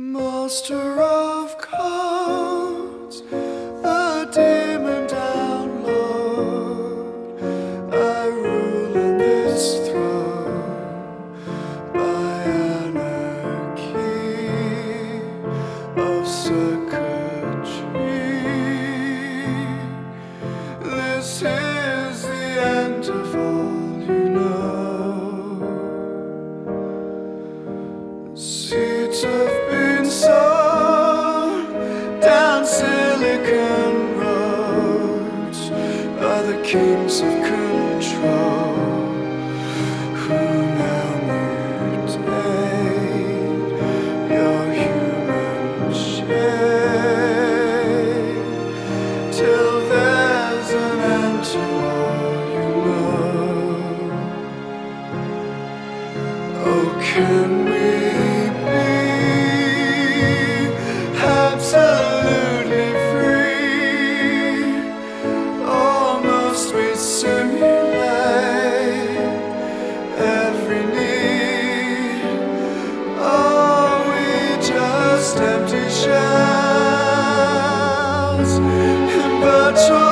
Master of cards, been down silicon roads by the kings of control who now mutate your human shape till there's an end to all you know. Oh, can we shells in virtual.